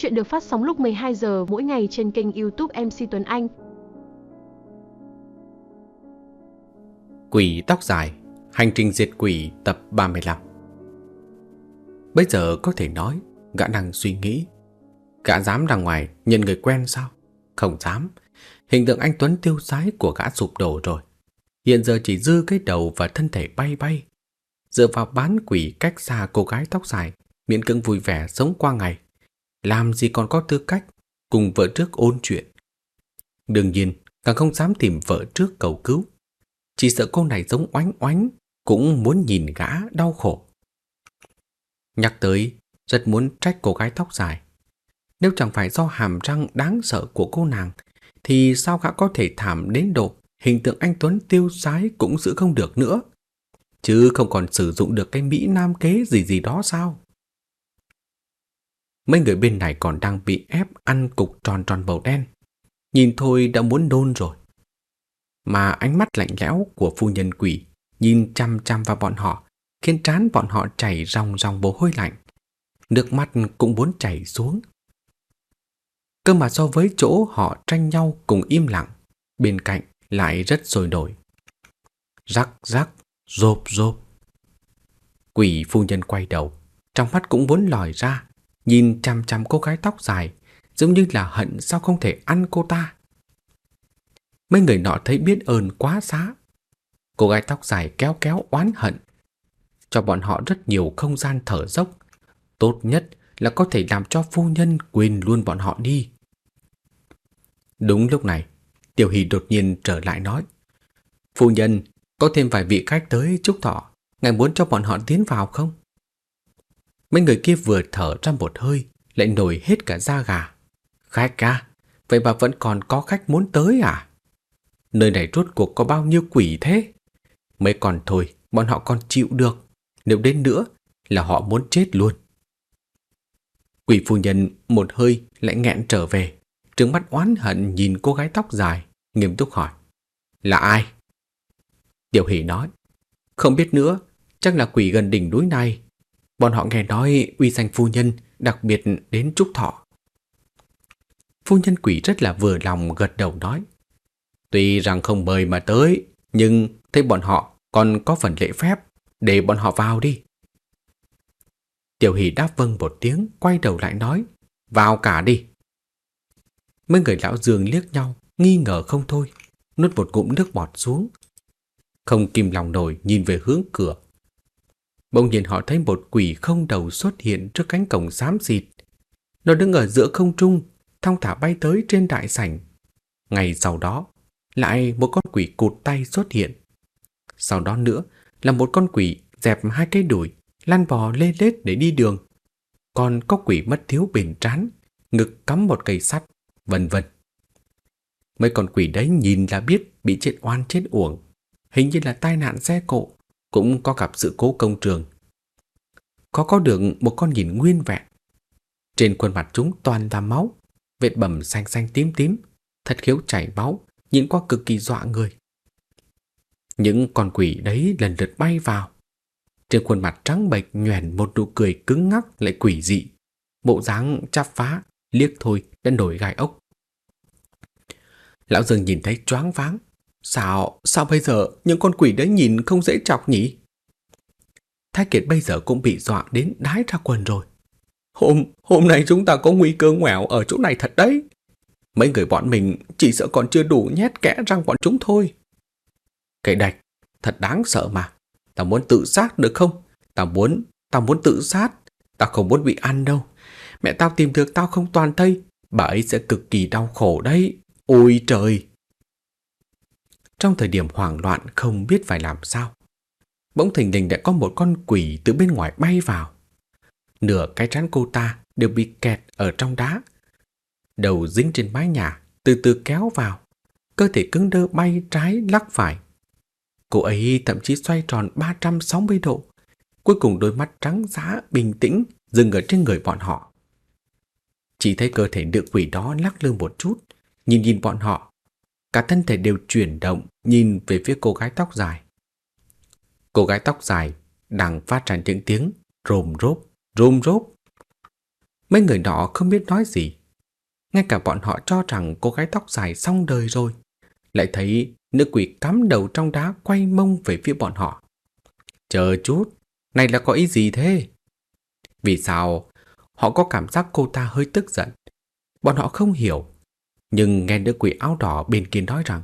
Chuyện được phát sóng lúc 12 giờ mỗi ngày trên kênh YouTube MC Tuấn Anh. Quỷ tóc dài, hành trình diệt quỷ tập 35 Bây giờ có thể nói, gã đang suy nghĩ. Gã dám ra ngoài nhận người quen sao? Không dám. Hình tượng anh Tuấn tiêu sái của gã sụp đổ rồi. Hiện giờ chỉ dư cái đầu và thân thể bay bay. Dựa vào bán quỷ cách xa cô gái tóc dài, miễn cưỡng vui vẻ sống qua ngày. Làm gì còn có tư cách cùng vợ trước ôn chuyện. Đương nhiên, càng không dám tìm vợ trước cầu cứu. Chỉ sợ cô này giống oánh oánh, cũng muốn nhìn gã đau khổ. Nhắc tới, rất muốn trách cô gái tóc dài. Nếu chẳng phải do hàm răng đáng sợ của cô nàng, thì sao gã có thể thảm đến độ hình tượng anh Tuấn tiêu sái cũng giữ không được nữa? Chứ không còn sử dụng được cái Mỹ Nam kế gì gì đó sao? Mấy người bên này còn đang bị ép ăn cục tròn tròn màu đen. Nhìn thôi đã muốn nôn rồi. Mà ánh mắt lạnh lẽo của phu nhân quỷ nhìn chăm chăm vào bọn họ khiến trán bọn họ chảy ròng ròng mồ hôi lạnh. Nước mắt cũng muốn chảy xuống. Cơ mà so với chỗ họ tranh nhau cùng im lặng, bên cạnh lại rất sôi nổi. Rắc rắc, rộp rộp. Quỷ phu nhân quay đầu, trong mắt cũng muốn lòi ra, nhìn chăm chăm cô gái tóc dài, giống như là hận sao không thể ăn cô ta. Mấy người nọ thấy biết ơn quá xá. Cô gái tóc dài kéo kéo oán hận, cho bọn họ rất nhiều không gian thở dốc. Tốt nhất là có thể làm cho phu nhân quên luôn bọn họ đi. Đúng lúc này, Tiểu Hỷ đột nhiên trở lại nói. Phu nhân, có thêm vài vị khách tới chúc thọ, ngài muốn cho bọn họ tiến vào không? Mấy người kia vừa thở ra một hơi, lại nổi hết cả da gà. Khách à, vậy mà vẫn còn có khách muốn tới à? Nơi này rốt cuộc có bao nhiêu quỷ thế? Mấy còn thôi, bọn họ còn chịu được. Nếu đến nữa là họ muốn chết luôn. Quỷ phu nhân một hơi lại nghẹn trở về, trừng mắt oán hận nhìn cô gái tóc dài, nghiêm túc hỏi. Là ai? Tiểu hỷ nói. Không biết nữa, chắc là quỷ gần đỉnh núi này. Bọn họ nghe nói uy danh phu nhân đặc biệt đến trúc thọ. Phu nhân quỷ rất là vừa lòng gật đầu nói. Tuy rằng không mời mà tới, nhưng thấy bọn họ còn có phần lễ phép, để bọn họ vào đi. Tiểu hỷ đáp vâng một tiếng, quay đầu lại nói, vào cả đi. Mấy người lão dường liếc nhau, nghi ngờ không thôi, nuốt một ngụm nước bọt xuống. Không kìm lòng nổi nhìn về hướng cửa. Bỗng nhiên họ thấy một quỷ không đầu xuất hiện trước cánh cổng xám xịt. Nó đứng ở giữa không trung, thong thả bay tới trên đại sảnh. Ngày sau đó, lại một con quỷ cụt tay xuất hiện. Sau đó nữa là một con quỷ dẹp hai cái đùi, lăn bò lê lết để đi đường. Còn có quỷ mất thiếu bền trán, ngực cắm một cây sắt, vân vân. Mấy con quỷ đấy nhìn là biết bị chết oan chết uổng, hình như là tai nạn xe cộ, cũng có gặp sự cố công trường. Có có được một con nhìn nguyên vẹn. Trên khuôn mặt chúng toàn là máu, vết bầm xanh xanh tím tím, thật khiếu chảy máu, nhìn qua cực kỳ dọa người. Những con quỷ đấy lần lượt bay vào. Trên khuôn mặt trắng bệch nhoẻn một nụ cười cứng ngắc lại quỷ dị. Bộ dáng chắp phá, liếc thôi đã nổi gai ốc. Lão Dương nhìn thấy choáng váng. Sao, sao bây giờ những con quỷ đấy nhìn không dễ chọc nhỉ? Thái Kiệt bây giờ cũng bị dọa đến đái ra quần rồi. Hôm, hôm nay chúng ta có nguy cơ ngoẻo ở chỗ này thật đấy. Mấy người bọn mình chỉ sợ còn chưa đủ nhét kẽ răng bọn chúng thôi. Cái đạch, thật đáng sợ mà. Tao muốn tự sát được không? Tao muốn, tao muốn tự sát. Tao không muốn bị ăn đâu. Mẹ tao tìm được tao không toàn thây. Bà ấy sẽ cực kỳ đau khổ đấy. Ôi trời! Trong thời điểm hoảng loạn không biết phải làm sao. Bỗng thình lình đã có một con quỷ từ bên ngoài bay vào. Nửa cái trán cô ta đều bị kẹt ở trong đá. Đầu dính trên mái nhà, từ từ kéo vào. Cơ thể cứng đơ bay trái lắc phải. Cô ấy thậm chí xoay tròn 360 độ. Cuối cùng đôi mắt trắng giá bình tĩnh dừng ở trên người bọn họ. Chỉ thấy cơ thể nữ quỷ đó lắc lư một chút, nhìn nhìn bọn họ. Cả thân thể đều chuyển động nhìn về phía cô gái tóc dài. Cô gái tóc dài đang phát ra những tiếng rồm rốp, rồm rốp. Mấy người đó không biết nói gì. Ngay cả bọn họ cho rằng cô gái tóc dài xong đời rồi. Lại thấy nữ quỷ cắm đầu trong đá quay mông về phía bọn họ. Chờ chút, này là có ý gì thế? Vì sao họ có cảm giác cô ta hơi tức giận? Bọn họ không hiểu. Nhưng nghe nữ quỷ áo đỏ bên kia nói rằng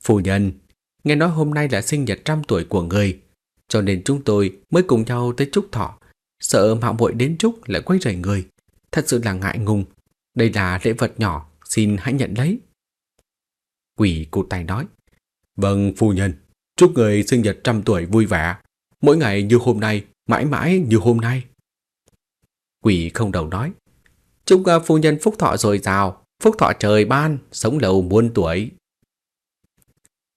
Phu nhân, nghe nói hôm nay là sinh nhật trăm tuổi của người cho nên chúng tôi mới cùng nhau tới chúc thọ. Sợ mạo muội đến chúc lại quấy rầy người. Thật sự là ngại ngùng. Đây là lễ vật nhỏ Xin hãy nhận lấy. Quỷ cụ tay nói Vâng phu nhân Chúc người sinh nhật trăm tuổi vui vẻ. Mỗi ngày như hôm nay Mãi mãi như hôm nay. Quỷ không đầu nói Chúc à, phu nhân phúc thọ rồi rào Phúc thọ trời ban Sống lâu muôn tuổi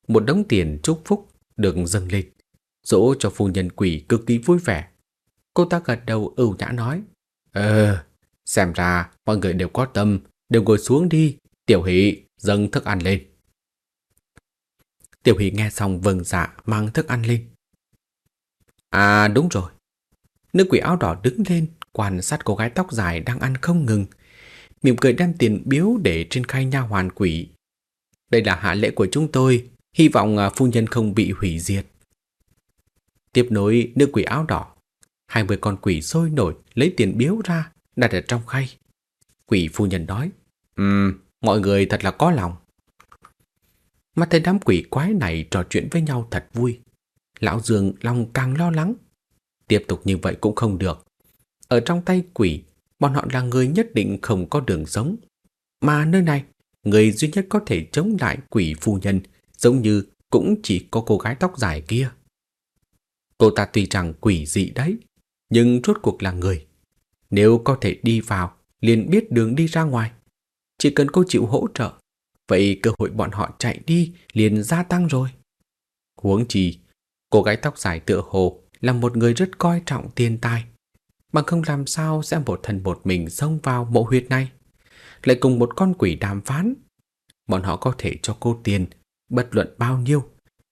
Một đống tiền chúc phúc được dâng lên dỗ cho phu nhân quỷ cực kỳ vui vẻ. Cô ta gật đầu ưu nhã nói, Ờ, xem ra mọi người đều có tâm, đều ngồi xuống đi, tiểu hỷ dâng thức ăn lên. Tiểu hỷ nghe xong vâng dạ mang thức ăn lên. À đúng rồi. Nữ quỷ áo đỏ đứng lên, quan sát cô gái tóc dài đang ăn không ngừng. Mỉm cười đem tiền biếu để trên khay nha hoàn quỷ. Đây là hạ lễ của chúng tôi, hy vọng à, phu nhân không bị hủy diệt. Tiếp nối nữ quỷ áo đỏ, hai mươi con quỷ sôi nổi lấy tiền biếu ra, đặt ở trong khay. Quỷ phu nhân nói, Ừm, mọi người thật là có lòng. Mắt thấy đám quỷ quái này trò chuyện với nhau thật vui. Lão Dương lòng càng lo lắng. Tiếp tục như vậy cũng không được. Ở trong tay quỷ, bọn họ là người nhất định không có đường sống. Mà nơi này, người duy nhất có thể chống lại quỷ phu nhân giống như cũng chỉ có cô gái tóc dài kia. Cô ta tuy rằng quỷ dị đấy, nhưng rốt cuộc là người. Nếu có thể đi vào, liền biết đường đi ra ngoài. Chỉ cần cô chịu hỗ trợ, vậy cơ hội bọn họ chạy đi liền gia tăng rồi. Huống chi, cô gái tóc dài tựa hồ là một người rất coi trọng tiền tài. Bằng không làm sao sẽ một thần một mình xông vào mộ huyệt này. Lại cùng một con quỷ đàm phán. Bọn họ có thể cho cô tiền, bất luận bao nhiêu.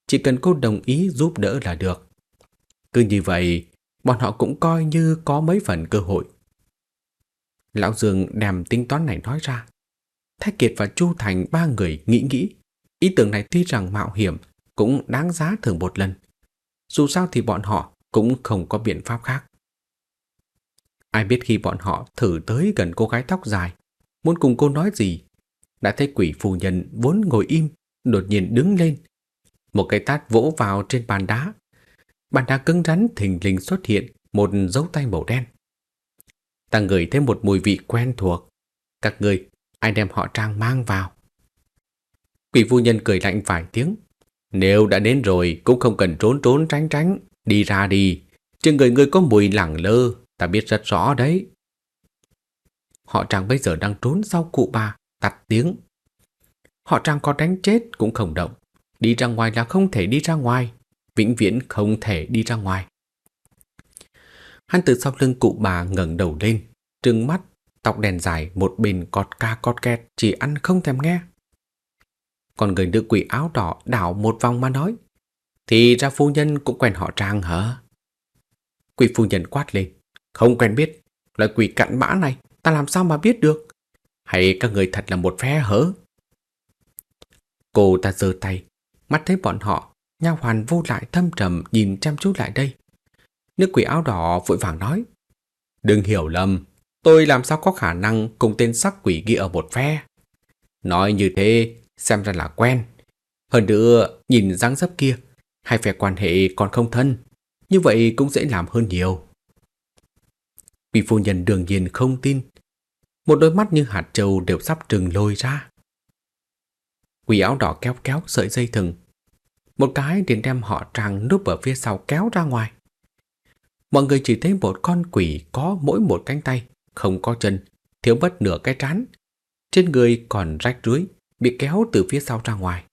Chỉ cần cô đồng ý giúp đỡ là được. Cứ như vậy, bọn họ cũng coi như có mấy phần cơ hội. Lão Dương đem tính toán này nói ra. Thái Kiệt và Chu Thành ba người nghĩ nghĩ. Ý tưởng này tuy rằng mạo hiểm, cũng đáng giá thử một lần. Dù sao thì bọn họ cũng không có biện pháp khác. Ai biết khi bọn họ thử tới gần cô gái tóc dài, muốn cùng cô nói gì, đã thấy quỷ phù nhân vốn ngồi im, đột nhiên đứng lên. Một cái tát vỗ vào trên bàn đá, bàn đá cứng rắn thình lình xuất hiện một dấu tay màu đen. Ta ngửi thấy một mùi vị quen thuộc. Các người, ai đem họ trang mang vào? Quỷ phu nhân cười lạnh vài tiếng. Nếu đã đến rồi cũng không cần trốn trốn tránh tránh. Đi ra đi. Trên người người có mùi lẳng lơ. Ta biết rất rõ đấy. Họ trang bây giờ đang trốn sau cụ bà. Tắt tiếng. Họ trang có đánh chết cũng không động. Đi ra ngoài là không thể đi ra ngoài vĩnh viễn không thể đi ra ngoài. Hắn từ sau lưng cụ bà ngẩng đầu lên, trừng mắt, tóc đèn dài một bên cọt ca cọt kẹt chỉ ăn không thèm nghe. Còn người nữ quỷ áo đỏ đảo một vòng mà nói, thì ra phu nhân cũng quen họ trang hả? Quỷ phu nhân quát lên, không quen biết, loại quỷ cặn bã này ta làm sao mà biết được? Hay các người thật là một phe hở? Cô ta giơ tay, mắt thấy bọn họ Nha hoàn vô lại thâm trầm nhìn chăm chú lại đây. Nữ quỷ áo đỏ vội vàng nói. Đừng hiểu lầm, tôi làm sao có khả năng cùng tên sắc quỷ kia ở một phe. Nói như thế, xem ra là quen. Hơn nữa, nhìn dáng dấp kia, hai phe quan hệ còn không thân. Như vậy cũng dễ làm hơn nhiều. Quỷ phu nhân đương nhiên không tin. Một đôi mắt như hạt trâu đều sắp trừng lôi ra. Quỷ áo đỏ kéo kéo sợi dây thừng một cái liền đem họ tràng núp ở phía sau kéo ra ngoài. Mọi người chỉ thấy một con quỷ có mỗi một cánh tay, không có chân, thiếu mất nửa cái trán. Trên người còn rách rưới, bị kéo từ phía sau ra ngoài.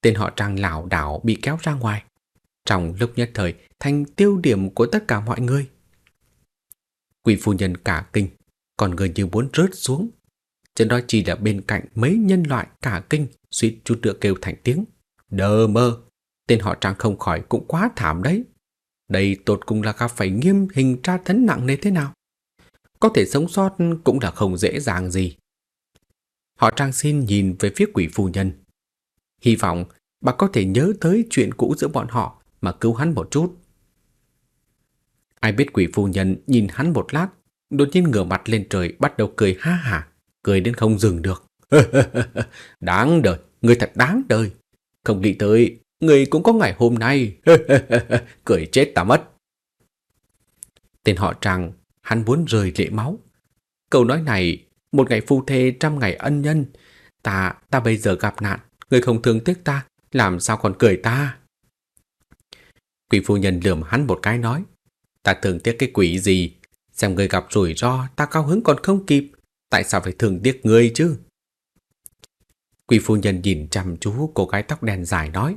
Tên họ trang lảo đảo bị kéo ra ngoài. Trong lúc nhất thời thành tiêu điểm của tất cả mọi người. Quỷ phu nhân cả kinh, còn người như muốn rớt xuống. Trên đó chỉ là bên cạnh mấy nhân loại cả kinh suýt chút nữa kêu thành tiếng. Đờ mơ, tên họ Trang không khỏi cũng quá thảm đấy. Đây tột cùng là gặp phải nghiêm hình tra tấn nặng nề thế nào? có thể sống sót cũng là không dễ dàng gì. Họ Trang xin nhìn về phía quỷ phu nhân. Hy vọng bà có thể nhớ tới chuyện cũ giữa bọn họ mà cứu hắn một chút. Ai biết quỷ phu nhân nhìn hắn một lát, đột nhiên ngửa mặt lên trời bắt đầu cười ha hả, cười đến không dừng được. đáng đời, người thật đáng đời. Không nghĩ tới, người cũng có ngày hôm nay. cười chết ta mất. Tên họ Trang, hắn muốn rời lệ máu. Câu nói này, một ngày phu thê trăm ngày ân nhân. Ta, ta bây giờ gặp nạn, người không thương tiếc ta, làm sao còn cười ta? Quỷ phu nhân lườm hắn một cái nói, ta thường tiếc cái quỷ gì? Xem người gặp rủi ro, ta cao hứng còn không kịp, tại sao phải thường tiếc người chứ? Quỷ phu nhân nhìn chăm chú cô gái tóc đen dài nói,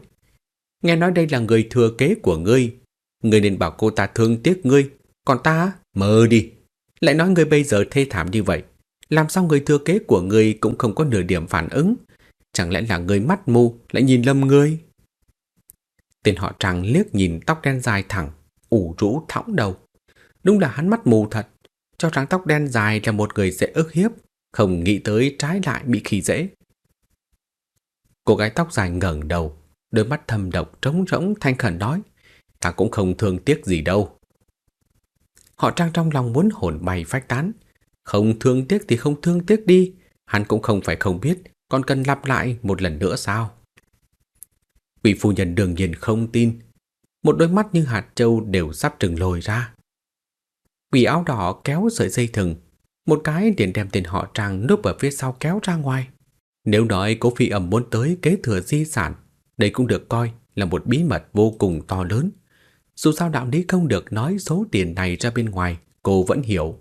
nghe nói đây là người thừa kế của ngươi, ngươi nên bảo cô ta thương tiếc ngươi, còn ta, mơ đi. Lại nói ngươi bây giờ thê thảm như vậy, làm sao người thừa kế của ngươi cũng không có nửa điểm phản ứng? Chẳng lẽ là người mắt mù lại nhìn lầm ngươi? Tên họ Trang liếc nhìn tóc đen dài thẳng, ủ rũ thõng đầu. Đúng là hắn mắt mù thật, cho rằng tóc đen dài là một người dễ ức hiếp, không nghĩ tới trái lại bị khi dễ. Cô gái tóc dài ngẩng đầu, đôi mắt thâm độc trống rỗng thanh khẩn nói, ta cũng không thương tiếc gì đâu. Họ Trang trong lòng muốn hồn bay phách tán, không thương tiếc thì không thương tiếc đi, hắn cũng không phải không biết, còn cần lặp lại một lần nữa sao? Vị phu nhân đương nhiên không tin, một đôi mắt như hạt trâu đều sắp trừng lồi ra. Quỷ áo đỏ kéo sợi dây thừng, một cái liền đem tên họ Trang núp ở phía sau kéo ra ngoài. Nếu nói cố phi ẩm muốn tới kế thừa di sản, đây cũng được coi là một bí mật vô cùng to lớn. Dù sao đạo lý không được nói số tiền này ra bên ngoài, cô vẫn hiểu.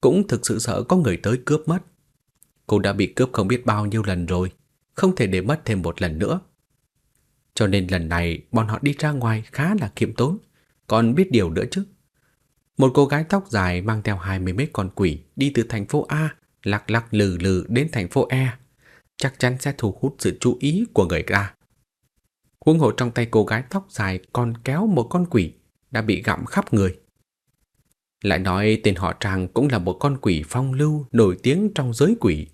Cũng thực sự sợ có người tới cướp mất. Cô đã bị cướp không biết bao nhiêu lần rồi, không thể để mất thêm một lần nữa. Cho nên lần này bọn họ đi ra ngoài khá là kiệm tốn, còn biết điều nữa chứ. Một cô gái tóc dài mang theo hai mươi mấy con quỷ đi từ thành phố A, lắc lắc lừ lừ đến thành phố E, chắc chắn sẽ thu hút sự chú ý của người ta. Huống hộ trong tay cô gái tóc dài còn kéo một con quỷ đã bị gặm khắp người. Lại nói tên họ Trang cũng là một con quỷ phong lưu nổi tiếng trong giới quỷ.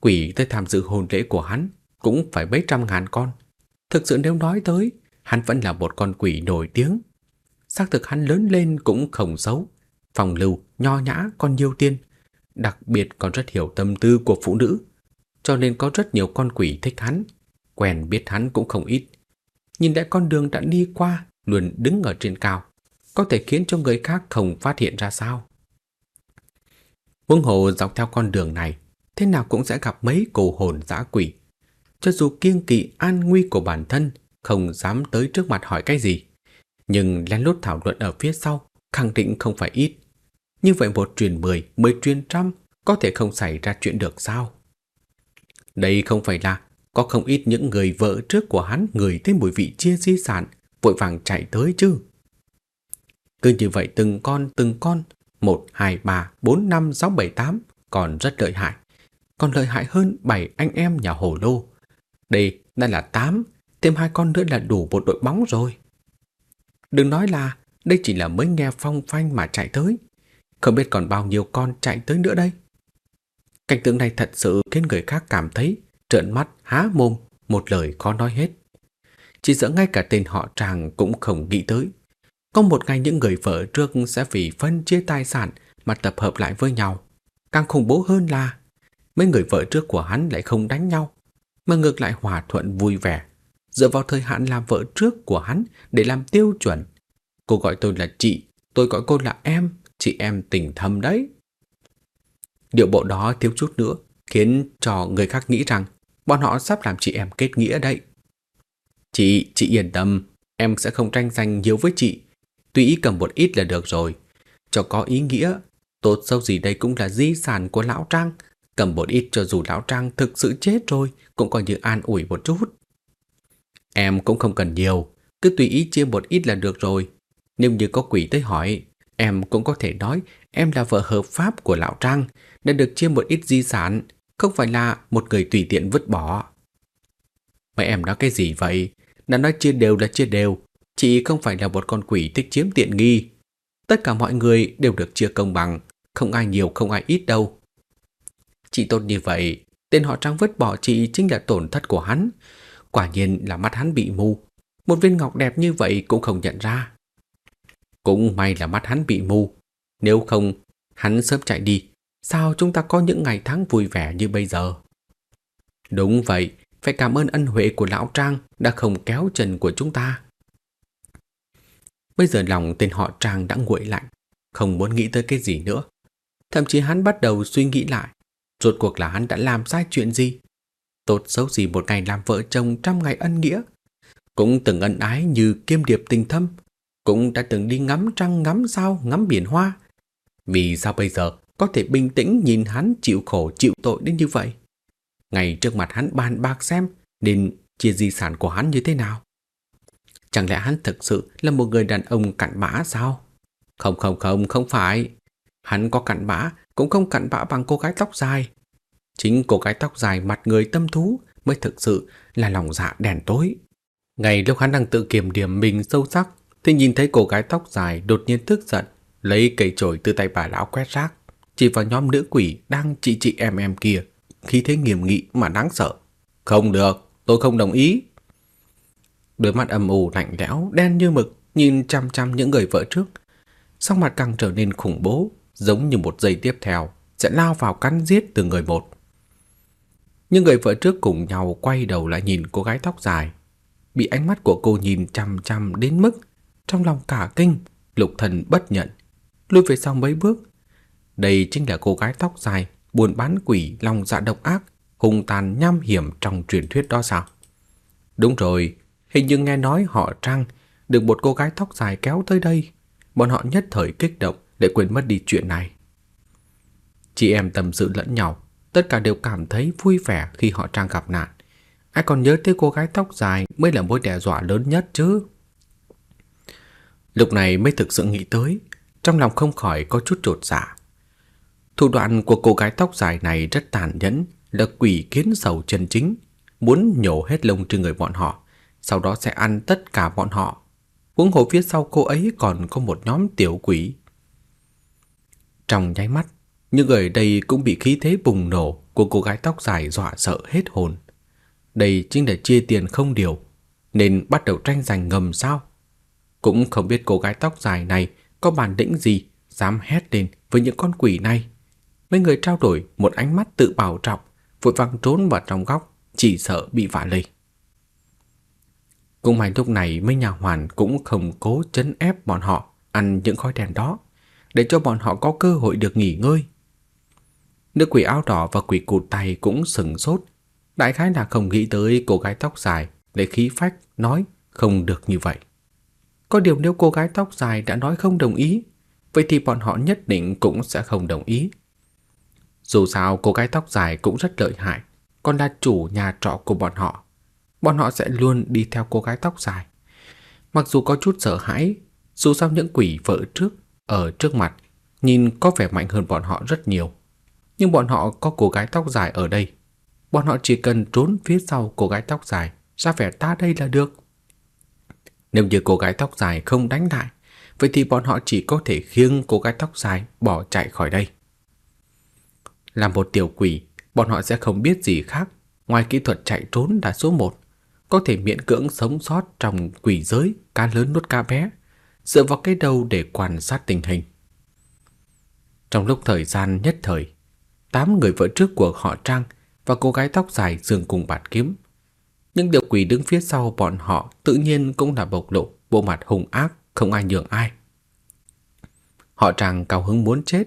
Quỷ tới tham dự hôn lễ của hắn cũng phải mấy trăm ngàn con. Thực sự nếu nói tới, hắn vẫn là một con quỷ nổi tiếng. Xác thực hắn lớn lên cũng không xấu. phòng lưu, nho nhã, còn nhiều tiên. Đặc biệt còn rất hiểu tâm tư của phụ nữ. Cho nên có rất nhiều con quỷ thích hắn. Quen biết hắn cũng không ít. Nhìn lại con đường đã đi qua, luôn đứng ở trên cao có thể khiến cho người khác không phát hiện ra sao. Vương hồ dọc theo con đường này, thế nào cũng sẽ gặp mấy cổ hồn dã quỷ. Cho dù kiêng kỵ an nguy của bản thân, không dám tới trước mặt hỏi cái gì. Nhưng lén lút thảo luận ở phía sau, khẳng định không phải ít. Như vậy một truyền mười, mười truyền trăm, có thể không xảy ra chuyện được sao? Đây không phải là có không ít những người vợ trước của hắn người thấy mùi vị chia di sản, vội vàng chạy tới chứ. Cứ như vậy từng con từng con, 1, 2, 3, 4, 5, 6, 7, 8 còn rất lợi hại. Còn lợi hại hơn 7 anh em nhà hồ lô. Đây đã là 8, thêm hai con nữa là đủ một đội bóng rồi. Đừng nói là đây chỉ là mới nghe phong phanh mà chạy tới. Không biết còn bao nhiêu con chạy tới nữa đây. Cảnh tượng này thật sự khiến người khác cảm thấy trợn mắt há mồm, một lời khó nói hết. Chỉ sợ ngay cả tên họ Tràng cũng không nghĩ tới. Có một ngày những người vợ trước sẽ vì phân chia tài sản mà tập hợp lại với nhau. Càng khủng bố hơn là mấy người vợ trước của hắn lại không đánh nhau, mà ngược lại hòa thuận vui vẻ, dựa vào thời hạn làm vợ trước của hắn để làm tiêu chuẩn. Cô gọi tôi là chị, tôi gọi cô là em, chị em tình thâm đấy. Điệu bộ đó thiếu chút nữa khiến cho người khác nghĩ rằng bọn họ sắp làm chị em kết nghĩa đấy. Chị, chị yên tâm, em sẽ không tranh giành nhiều với chị, Tùy ý cầm một ít là được rồi. Cho có ý nghĩa, tốt sâu gì đây cũng là di sản của Lão Trang. Cầm một ít cho dù Lão Trang thực sự chết rồi, cũng coi như an ủi một chút. Em cũng không cần nhiều, cứ tùy ý chia một ít là được rồi. Nếu như có quỷ tới hỏi, em cũng có thể nói em là vợ hợp pháp của Lão Trang, đã được chia một ít di sản, không phải là một người tùy tiện vứt bỏ. Mấy em nói cái gì vậy? Đã nói chia đều là chia đều, Chị không phải là một con quỷ thích chiếm tiện nghi. Tất cả mọi người đều được chia công bằng. không ai nhiều không ai ít đâu. Chị tốt như vậy, tên họ Trang vứt bỏ chị chính là tổn thất của hắn. Quả nhiên là mắt hắn bị mù, một viên ngọc đẹp như vậy cũng không nhận ra. Cũng may là mắt hắn bị mù, nếu không hắn sớm chạy đi, sao chúng ta có những ngày tháng vui vẻ như bây giờ? Đúng vậy, phải cảm ơn ân huệ của lão Trang đã không kéo chân của chúng ta. Bây giờ lòng tên họ Trang đã nguội lạnh, không muốn nghĩ tới cái gì nữa. Thậm chí hắn bắt đầu suy nghĩ lại, rốt cuộc là hắn đã làm sai chuyện gì. Tốt xấu gì một ngày làm vợ chồng trăm ngày ân nghĩa, cũng từng ân ái như kiêm điệp tình thâm, cũng đã từng đi ngắm trăng ngắm sao ngắm biển hoa. Vì sao bây giờ có thể bình tĩnh nhìn hắn chịu khổ chịu tội đến như vậy? Ngày trước mặt hắn bàn bạc xem nên chia di sản của hắn như thế nào. Chẳng lẽ hắn thực sự là một người đàn ông cặn bã sao? Không không không, không phải. Hắn có cặn bã, cũng không cặn bã bằng cô gái tóc dài. Chính cô gái tóc dài mặt người tâm thú mới thực sự là lòng dạ đèn tối. Ngày lúc hắn đang tự kiểm điểm mình sâu sắc, thì nhìn thấy cô gái tóc dài đột nhiên tức giận, lấy cây chổi từ tay bà lão quét rác, chỉ vào nhóm nữ quỷ đang chị chị em em kia, khí thế nghiêm nghị mà đáng sợ. Không được, tôi không đồng ý. Đôi mắt âm u lạnh lẽo, đen như mực, nhìn chăm chăm những người vợ trước. Sắc mặt càng trở nên khủng bố, giống như một giây tiếp theo sẽ lao vào cắn giết từng người một. Nhưng người vợ trước cùng nhau quay đầu lại nhìn cô gái tóc dài. Bị ánh mắt của cô nhìn chằm chằm đến mức trong lòng cả kinh, lục thần bất nhận, lùi về sau mấy bước. Đây chính là cô gái tóc dài, buồn bán quỷ, lòng dạ độc ác, hung tàn nham hiểm trong truyền thuyết đó sao? Đúng rồi, hình như nghe nói họ Trang được một cô gái tóc dài kéo tới đây. Bọn họ nhất thời kích động để quên mất đi chuyện này. Chị em tâm sự lẫn nhau, tất cả đều cảm thấy vui vẻ khi họ Trang gặp nạn. Ai còn nhớ tới cô gái tóc dài mới là mối đe dọa lớn nhất chứ. Lúc này mới thực sự nghĩ tới, trong lòng không khỏi có chút trột dạ. Thủ đoạn của cô gái tóc dài này rất tàn nhẫn, là quỷ kiến sầu chân chính, muốn nhổ hết lông trên người bọn họ, sau đó sẽ ăn tất cả bọn họ. Huống hồ phía sau cô ấy còn có một nhóm tiểu quỷ. Trong nháy mắt, những người đây cũng bị khí thế bùng nổ của cô gái tóc dài dọa sợ hết hồn. Đây chính là chia tiền không điều, nên bắt đầu tranh giành ngầm sao? Cũng không biết cô gái tóc dài này có bản lĩnh gì dám hét lên với những con quỷ này. Mấy người trao đổi một ánh mắt tự bảo trọng, vội vàng trốn vào trong góc, chỉ sợ bị vạ lây. Cũng may lúc này mấy nhà hoàn cũng không cố chấn ép bọn họ ăn những khói đèn đó, để cho bọn họ có cơ hội được nghỉ ngơi. Nữ quỷ áo đỏ và quỷ cụt tay cũng sừng sốt, đại khái là không nghĩ tới cô gái tóc dài để khí phách nói không được như vậy. Có điều nếu cô gái tóc dài đã nói không đồng ý, vậy thì bọn họ nhất định cũng sẽ không đồng ý. Dù sao cô gái tóc dài cũng rất lợi hại, còn là chủ nhà trọ của bọn họ. Bọn họ sẽ luôn đi theo cô gái tóc dài. Mặc dù có chút sợ hãi, dù sao những quỷ vợ trước ở trước mặt nhìn có vẻ mạnh hơn bọn họ rất nhiều. Nhưng bọn họ có cô gái tóc dài ở đây. Bọn họ chỉ cần trốn phía sau cô gái tóc dài, ra vẻ ta đây là được. Nếu như cô gái tóc dài không đánh lại, vậy thì bọn họ chỉ có thể khiêng cô gái tóc dài bỏ chạy khỏi đây. Làm một tiểu quỷ, bọn họ sẽ không biết gì khác ngoài kỹ thuật chạy trốn là số một, có thể miễn cưỡng sống sót trong quỷ giới, cá lớn nuốt cá bé, dựa vào cái đầu để quan sát tình hình. Trong lúc thời gian nhất thời, tám người vợ trước của họ Trang và cô gái tóc dài dường cùng bạt kiếm. những điều quỷ đứng phía sau bọn họ tự nhiên cũng là bộc lộ bộ mặt hung ác, không ai nhường ai. Họ Trang cao hứng muốn chết,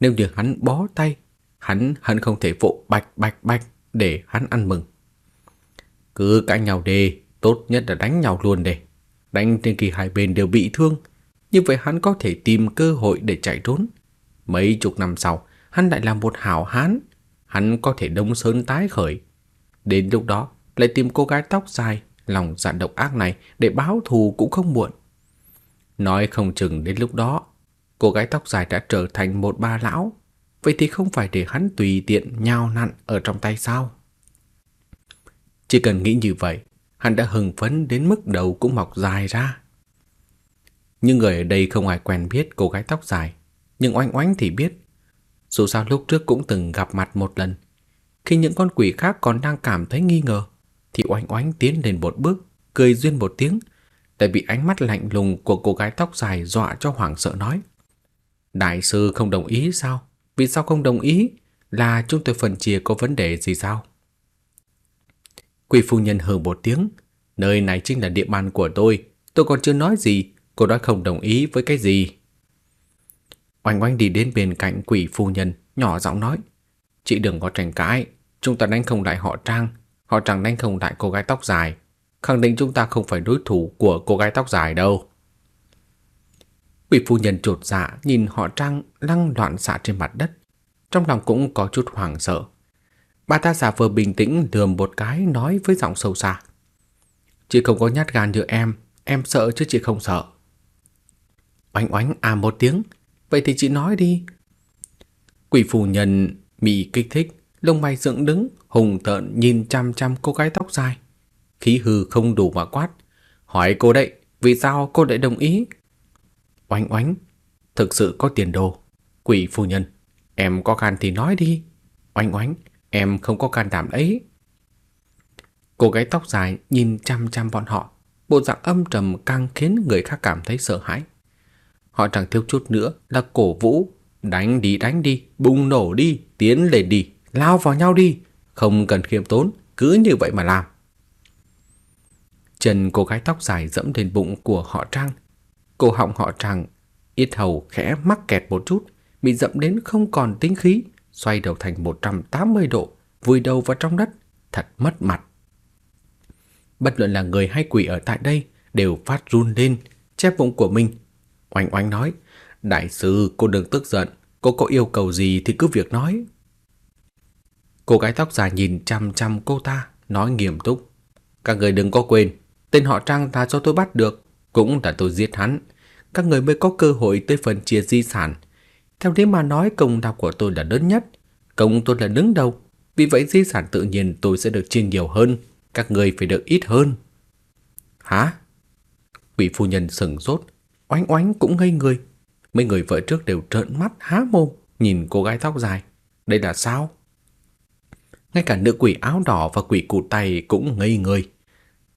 nếu như hắn bó tay hắn hắn không thể vỗ bạch bạch bạch để hắn ăn mừng. Cứ cãi nhau đi, tốt nhất là đánh nhau luôn đi. Đánh trên kỳ hai bên đều bị thương, như vậy hắn có thể tìm cơ hội để chạy trốn. Mấy chục năm sau, hắn lại là một hảo hán, hắn có thể đông sơn tái khởi. Đến lúc đó, lại tìm cô gái tóc dài, lòng dạ độc ác này để báo thù cũng không muộn. Nói không chừng đến lúc đó, cô gái tóc dài đã trở thành một bà lão, Vậy thì không phải để hắn tùy tiện nhào nặn ở trong tay sao? Chỉ cần nghĩ như vậy, hắn đã hừng phấn đến mức đầu cũng mọc dài ra. Nhưng người ở đây không ai quen biết cô gái tóc dài, nhưng oanh oánh thì biết, Dù sao lúc trước cũng từng gặp mặt một lần. Khi những con quỷ khác còn đang cảm thấy nghi ngờ, thì oanh oánh tiến lên một bước, cười duyên một tiếng, tại bị ánh mắt lạnh lùng của cô gái tóc dài dọa cho hoảng sợ nói. Đại sư không đồng ý sao? Vì sao không đồng ý? Là chúng tôi phần chia có vấn đề gì sao? Quỷ phu nhân hừ một tiếng, nơi này chính là địa bàn của tôi, tôi còn chưa nói gì, cô đã không đồng ý với cái gì. Oanh oanh đi đến bên cạnh quỷ phu nhân, nhỏ giọng nói, chị đừng có tranh cãi, chúng ta đánh không lại họ Trang, họ Trang đánh không lại cô gái tóc dài, khẳng định chúng ta không phải đối thủ của cô gái tóc dài đâu. Quỷ phu nhân trột dạ nhìn họ Trang lăng loạn xạ trên mặt đất, trong lòng cũng có chút hoảng sợ. Bà ta giả vờ bình tĩnh lườm một cái nói với giọng sâu xa. Chị không có nhát gan như em, em sợ chứ chị không sợ. Oánh oánh à một tiếng, vậy thì chị nói đi. Quỷ phù nhân bị kích thích, lông mày dựng đứng, hùng tợn nhìn chăm chăm cô gái tóc dài. Khí hư không đủ mà quát. Hỏi cô đấy, vì sao cô lại đồng ý? Oánh oánh, thực sự có tiền đồ. Quỷ phu nhân, em có gan thì nói đi. Oánh oánh, em không có can đảm ấy. Cô gái tóc dài nhìn chăm chăm bọn họ, bộ dạng âm trầm càng khiến người khác cảm thấy sợ hãi. Họ chẳng thiếu chút nữa là cổ vũ, đánh đi đánh đi, bùng nổ đi, tiến lên đi, lao vào nhau đi, không cần khiêm tốn, cứ như vậy mà làm. Chân cô gái tóc dài dẫm lên bụng của họ Trang. Cổ họng họ Trang ít hầu khẽ mắc kẹt một chút, bị dẫm đến không còn tính khí, xoay đầu thành 180 độ, vùi đầu vào trong đất, thật mất mặt. Bất luận là người hay quỷ ở tại đây đều phát run lên, che bụng của mình. Oanh oanh nói, đại sư cô đừng tức giận, cô có yêu cầu gì thì cứ việc nói. Cô gái tóc dài nhìn chăm chăm cô ta, nói nghiêm túc. Các người đừng có quên, tên họ Trang ta cho tôi bắt được, cũng là tôi giết hắn. Các người mới có cơ hội tới phần chia di sản. Theo thế mà nói công đạo của tôi là lớn nhất, công tôi là đứng đầu. Vì vậy di sản tự nhiên tôi sẽ được chia nhiều hơn, các người phải được ít hơn. Hả? Quỷ phu nhân sừng sốt, oánh oánh cũng ngây người. Mấy người vợ trước đều trợn mắt há mồm nhìn cô gái tóc dài. Đây là sao? Ngay cả nữ quỷ áo đỏ và quỷ cụt tay cũng ngây người.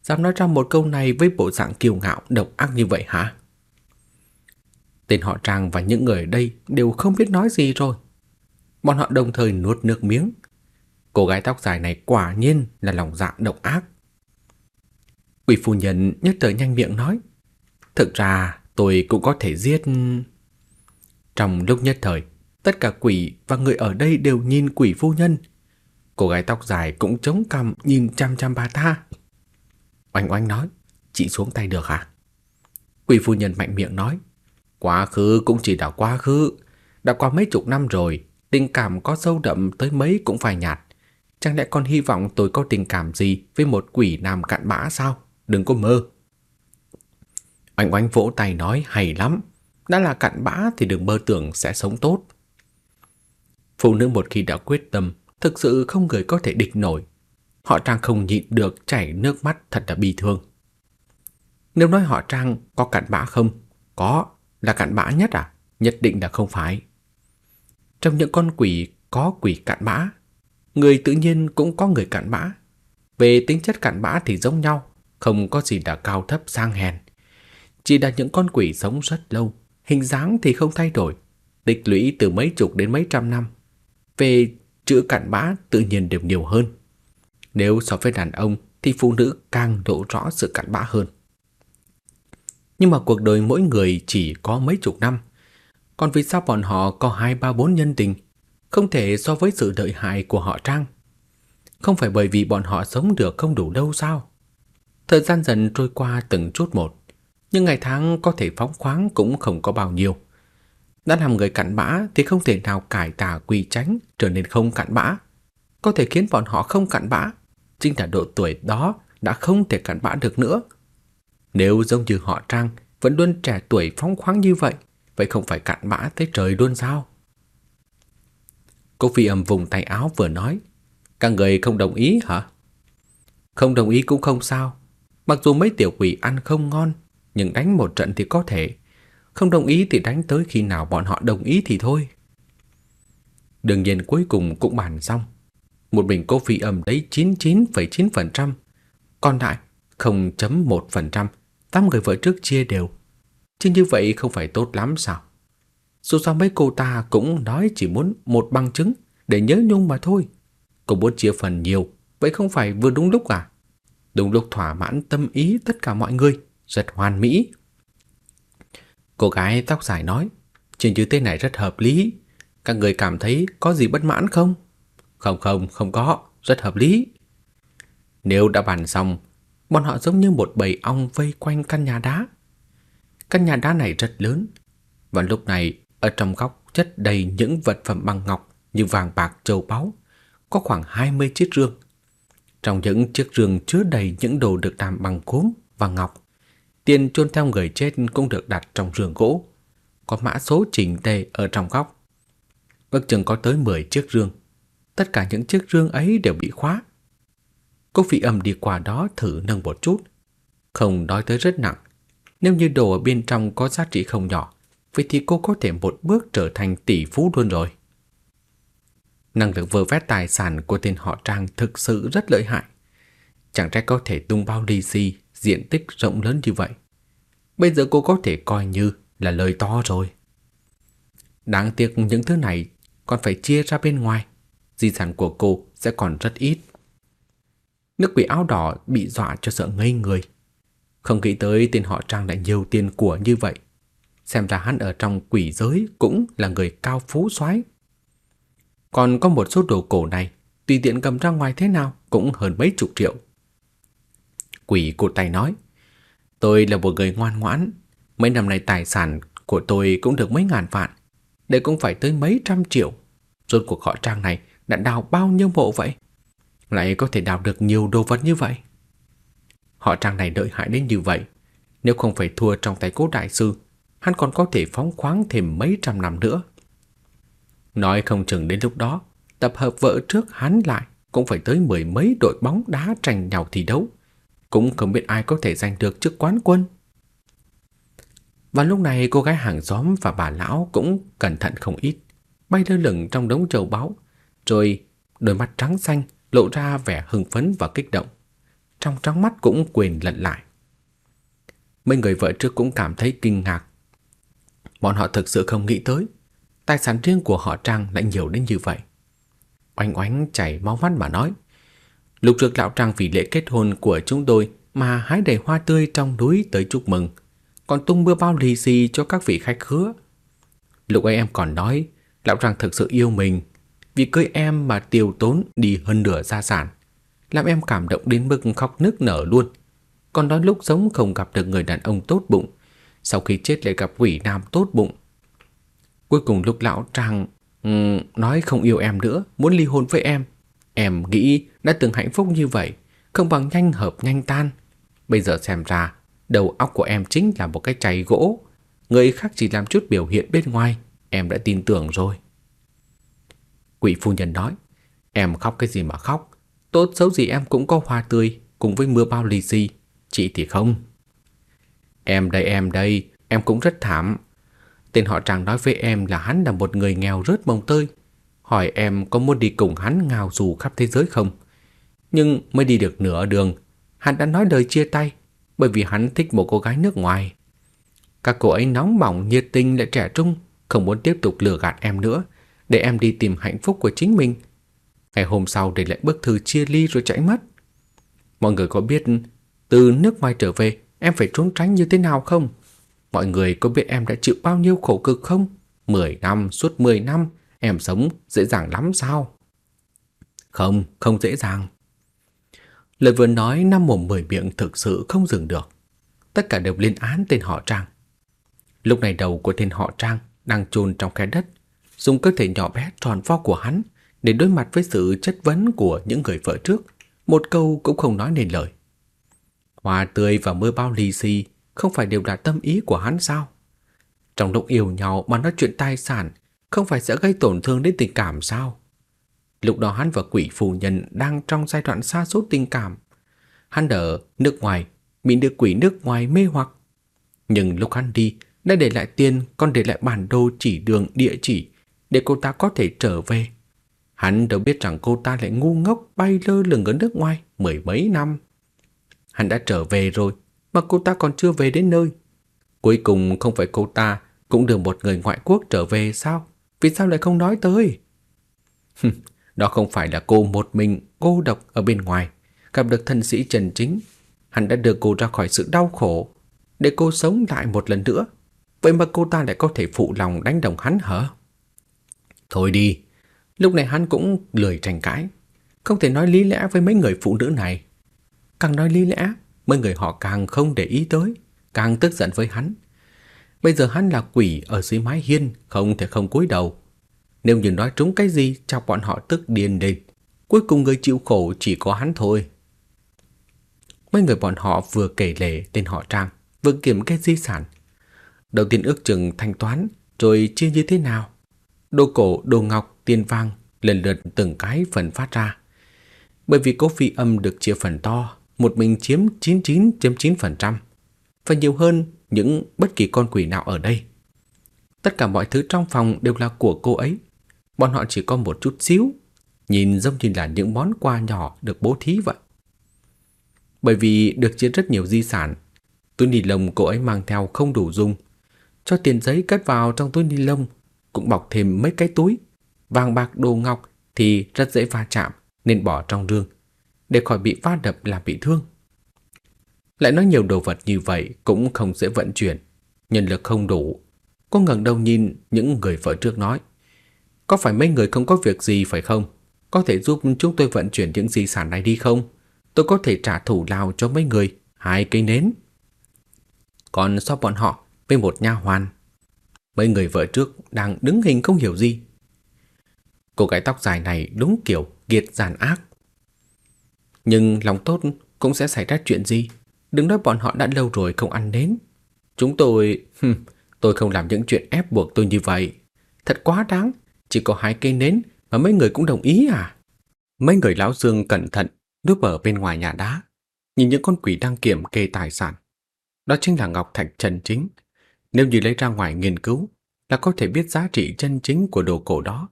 Dám nói ra một câu này với bộ dạng kiêu ngạo độc ác như vậy hả? Tên họ Trang và những người ở đây đều không biết nói gì rồi. Bọn họ đồng thời nuốt nước miếng. Cô gái tóc dài này quả nhiên là lòng dạ độc ác. Quỷ phu nhân nhất thời nhanh miệng nói. Thực ra tôi cũng có thể giết... Trong lúc nhất thời, tất cả quỷ và người ở đây đều nhìn quỷ phu nhân. Cô gái tóc dài cũng chống cằm nhìn chăm chăm bà ta. Oanh oanh nói, chị xuống tay được hả? Quỷ phu nhân mạnh miệng nói, quá khứ cũng chỉ là quá khứ. Đã qua mấy chục năm rồi, tình cảm có sâu đậm tới mấy cũng phải nhạt. Chẳng lẽ con hy vọng tôi có tình cảm gì với một quỷ nam cặn bã sao? Đừng có mơ. anh oanh vỗ tay nói hay lắm. Đã là cặn bã thì đừng mơ tưởng sẽ sống tốt. Phụ nữ một khi đã quyết tâm, thực sự không người có thể địch nổi. Họ Trang không nhịn được chảy nước mắt thật là bi thương. Nếu nói họ Trang có cặn bã không? Có, là cặn bã nhất à? Nhất định là không phải. Trong những con quỷ có quỷ cặn bã, người tự nhiên cũng có người cặn bã. Về tính chất cặn bã thì giống nhau, không có gì là cao thấp sang hèn. Chỉ là những con quỷ sống rất lâu, hình dáng thì không thay đổi, tích lũy từ mấy chục đến mấy trăm năm. Về chữ cặn bã tự nhiên đều nhiều hơn. Nếu so với đàn ông thì phụ nữ càng lộ rõ sự cặn bã hơn. Nhưng mà cuộc đời mỗi người chỉ có mấy chục năm. Còn vì sao bọn họ có hai ba bốn nhân tình, không thể so với sự đợi hại của họ Trang? Không phải bởi vì bọn họ sống được không đủ đâu sao? Thời gian dần trôi qua từng chút một, nhưng ngày tháng có thể phóng khoáng cũng không có bao nhiêu. Đã làm người cặn bã thì không thể nào cải tà quy tránh trở nên không cặn bã. Có thể khiến bọn họ không cặn bã, chính là độ tuổi đó đã không thể cặn bã được nữa. Nếu giống như họ Trang vẫn luôn trẻ tuổi phóng khoáng như vậy, vậy không phải cặn bã tới trời luôn sao? Cô phi âm vùng tay áo vừa nói, các người không đồng ý hả? Không đồng ý cũng không sao, mặc dù mấy tiểu quỷ ăn không ngon, nhưng đánh một trận thì có thể, không đồng ý thì đánh tới khi nào bọn họ đồng ý thì thôi. Đương nhiên cuối cùng cũng bàn xong. Một mình cô phi âm đấy 99,9%, còn lại 0.1%, tám người vợ trước chia đều. Chứ như vậy không phải tốt lắm sao? Dù sao mấy cô ta cũng nói chỉ muốn một bằng chứng để nhớ nhung mà thôi. Cô muốn chia phần nhiều, vậy không phải vừa đúng lúc à? Đúng lúc thỏa mãn tâm ý tất cả mọi người, rất hoàn mỹ. Cô gái tóc dài nói, chuyện như thế này rất hợp lý. Các người cảm thấy có gì bất mãn không? Không không, không có, rất hợp lý. Nếu đã bàn xong, bọn họ giống như một bầy ong vây quanh căn nhà đá. Căn nhà đá này rất lớn, và lúc này ở trong góc chất đầy những vật phẩm bằng ngọc như vàng bạc châu báu, có khoảng 20 chiếc rương. Trong những chiếc rương chứa đầy những đồ được làm bằng gốm và ngọc. Tiền chôn theo người chết cũng được đặt trong rương gỗ, có mã số chỉnh tề ở trong góc. Ước chừng có tới 10 chiếc rương. Tất cả những chiếc rương ấy đều bị khóa. Cô phi âm đi qua đó thử nâng một chút. Không nói tới rất nặng. Nếu như đồ ở bên trong có giá trị không nhỏ, vậy thì cô có thể một bước trở thành tỷ phú luôn rồi. Năng lực vơ vét tài sản của tên họ Trang thực sự rất lợi hại. Chẳng trách có thể tung bao ly si diện tích rộng lớn như vậy. Bây giờ cô có thể coi như là lời to rồi. Đáng tiếc những thứ này còn phải chia ra bên ngoài. Di sản của cô sẽ còn rất ít. Nước quỷ áo đỏ bị dọa cho sợ ngây người. Không nghĩ tới tên họ Trang lại nhiều tiền của như vậy. Xem ra hắn ở trong quỷ giới cũng là người cao phú soái. Còn có một số đồ cổ này, tùy tiện cầm ra ngoài thế nào cũng hơn mấy chục triệu. Quỷ cụt tay nói, tôi là một người ngoan ngoãn, mấy năm nay tài sản của tôi cũng được mấy ngàn vạn, đây cũng phải tới mấy trăm triệu. Rốt cuộc họ trang này đã đào bao nhiêu mộ vậy? Lại có thể đào được nhiều đồ vật như vậy? Họ trang này đợi hại đến như vậy, nếu không phải thua trong tay cố đại sư, hắn còn có thể phóng khoáng thêm mấy trăm năm nữa. Nói không chừng đến lúc đó, tập hợp vợ trước hắn lại cũng phải tới mười mấy đội bóng đá tranh nhau thi đấu. Cũng không biết ai có thể giành được chức quán quân. Và lúc này cô gái hàng xóm và bà lão cũng cẩn thận không ít, bay lơ lửng trong đống châu báu, rồi đôi mắt trắng xanh lộ ra vẻ hưng phấn và kích động. Trong trắng mắt cũng quên lận lại. Mấy người vợ trước cũng cảm thấy kinh ngạc. Bọn họ thực sự không nghĩ tới tài sản riêng của họ Trang lại nhiều đến như vậy. Oanh oánh chảy máu mắt mà nói. Lục trược lão Trang vì lễ kết hôn của chúng tôi mà hái đầy hoa tươi trong núi tới chúc mừng, còn tung mưa bao lì xì cho các vị khách khứa. Lúc ấy em còn nói, lão Trang thực sự yêu mình, vì cưới em mà tiêu tốn đi hơn nửa gia sản, làm em cảm động đến mức khóc nức nở luôn. Còn đó lúc sống không gặp được người đàn ông tốt bụng, sau khi chết lại gặp quỷ nam tốt bụng, Cuối cùng lúc lão Trang um, nói không yêu em nữa, muốn ly hôn với em. Em nghĩ đã từng hạnh phúc như vậy, không bằng nhanh hợp nhanh tan. Bây giờ xem ra, đầu óc của em chính là một cái chày gỗ. Người khác chỉ làm chút biểu hiện bên ngoài, em đã tin tưởng rồi. Quỷ phu nhân nói, em khóc cái gì mà khóc, tốt xấu gì em cũng có hoa tươi cùng với mưa bao lì xì, chị thì không. Em đây em đây, em cũng rất thảm, Tên họ Trang nói với em là hắn là một người nghèo rớt mồng tơi. Hỏi em có muốn đi cùng hắn ngào dù khắp thế giới không? Nhưng mới đi được nửa đường, hắn đã nói lời chia tay bởi vì hắn thích một cô gái nước ngoài. Các cô ấy nóng bỏng, nhiệt tình lại trẻ trung, không muốn tiếp tục lừa gạt em nữa, để em đi tìm hạnh phúc của chính mình. Ngày hôm sau để lại bức thư chia ly rồi chạy mất. Mọi người có biết từ nước ngoài trở về em phải trốn tránh như thế nào không? Mọi người có biết em đã chịu bao nhiêu khổ cực không? 10 năm, suốt 10 năm, em sống dễ dàng lắm sao? Không, không dễ dàng. Lời vừa nói năm mồm mười miệng thực sự không dừng được. Tất cả đều lên án tên họ Trang. Lúc này đầu của tên họ Trang đang chôn trong khe đất, dùng cơ thể nhỏ bé tròn vo của hắn để đối mặt với sự chất vấn của những người vợ trước, một câu cũng không nói nên lời. Hoa tươi và mưa bao lì xì không phải đều là tâm ý của hắn sao? Trong lúc yêu nhau mà nói chuyện tài sản không phải sẽ gây tổn thương đến tình cảm sao? Lúc đó hắn và quỷ phù nhân đang trong giai đoạn xa sút tình cảm. Hắn ở nước ngoài, bị được quỷ nước ngoài mê hoặc. Nhưng lúc hắn đi, đã để lại tiền, còn để lại bản đồ chỉ đường địa chỉ, để cô ta có thể trở về. Hắn đâu biết rằng cô ta lại ngu ngốc bay lơ lửng ở nước ngoài mười mấy năm. Hắn đã trở về rồi, mà cô ta còn chưa về đến nơi. Cuối cùng không phải cô ta cũng được một người ngoại quốc trở về sao? Vì sao lại không nói tới? Đó không phải là cô một mình cô độc ở bên ngoài, gặp được thân sĩ Trần Chính. Hắn đã đưa cô ra khỏi sự đau khổ, để cô sống lại một lần nữa. Vậy mà cô ta lại có thể phụ lòng đánh đồng hắn hả? Thôi đi, lúc này hắn cũng lười tranh cãi. Không thể nói lý lẽ với mấy người phụ nữ này. Càng nói lý lẽ, mấy người họ càng không để ý tới, càng tức giận với hắn. Bây giờ hắn là quỷ ở dưới mái hiên, không thể không cúi đầu. Nếu như nói trúng cái gì, cho bọn họ tức điên lên. Cuối cùng người chịu khổ chỉ có hắn thôi. Mấy người bọn họ vừa kể lể tên họ Trang, vừa kiểm kê di sản. Đầu tiên ước chừng thanh toán, rồi chia như thế nào. Đồ cổ, đồ ngọc, tiền vàng lần lượt từng cái phần phát ra. Bởi vì cố phi âm được chia phần to, một mình chiếm 99.9%, và nhiều hơn những bất kỳ con quỷ nào ở đây. Tất cả mọi thứ trong phòng đều là của cô ấy. Bọn họ chỉ có một chút xíu, nhìn giống như là những món quà nhỏ được bố thí vậy. Bởi vì được chia rất nhiều di sản, túi ni lông cô ấy mang theo không đủ dùng, cho tiền giấy cất vào trong túi ni lông, cũng bọc thêm mấy cái túi, vàng bạc đồ ngọc thì rất dễ va chạm nên bỏ trong rương để khỏi bị va đập làm bị thương. Lại nói nhiều đồ vật như vậy cũng không dễ vận chuyển, nhân lực không đủ. Cô ngẩng đầu nhìn những người vợ trước nói, có phải mấy người không có việc gì phải không? Có thể giúp chúng tôi vận chuyển những di sản này đi không? Tôi có thể trả thủ lao cho mấy người hai cây nến. Còn so bọn họ với một nha hoàn, mấy người vợ trước đang đứng hình không hiểu gì. Cô gái tóc dài này đúng kiểu kiệt giàn ác. Nhưng lòng tốt cũng sẽ xảy ra chuyện gì? Đừng nói bọn họ đã lâu rồi không ăn nến. Chúng tôi... tôi không làm những chuyện ép buộc tôi như vậy. Thật quá đáng. Chỉ có hai cây nến mà mấy người cũng đồng ý à? Mấy người lão Dương cẩn thận núp ở bên ngoài nhà đá, nhìn những con quỷ đang kiểm kê tài sản. Đó chính là ngọc thạch trần chính. Nếu như lấy ra ngoài nghiên cứu, là có thể biết giá trị chân chính của đồ cổ đó.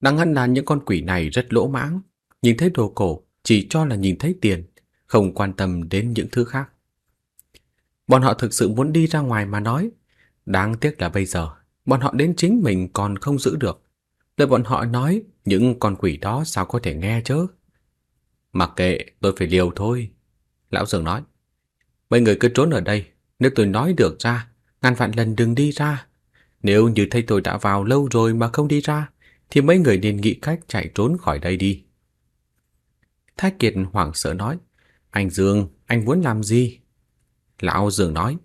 Đáng hận là những con quỷ này rất lỗ mãng, nhìn thấy đồ cổ chỉ cho là nhìn thấy tiền, không quan tâm đến những thứ khác. Bọn họ thực sự muốn đi ra ngoài mà nói, đáng tiếc là bây giờ bọn họ đến chính mình còn không giữ được. Lời bọn họ nói, những con quỷ đó sao có thể nghe chứ? Mặc kệ, tôi phải liều thôi. Lão Dường nói, mấy người cứ trốn ở đây, nếu tôi nói được ra, ngàn vạn lần đừng đi ra. Nếu như thấy tôi đã vào lâu rồi mà không đi ra, thì mấy người nên nghĩ cách chạy trốn khỏi đây đi. Thái Kiệt hoảng sợ nói, anh Dương, anh muốn làm gì? Lão Dương nói,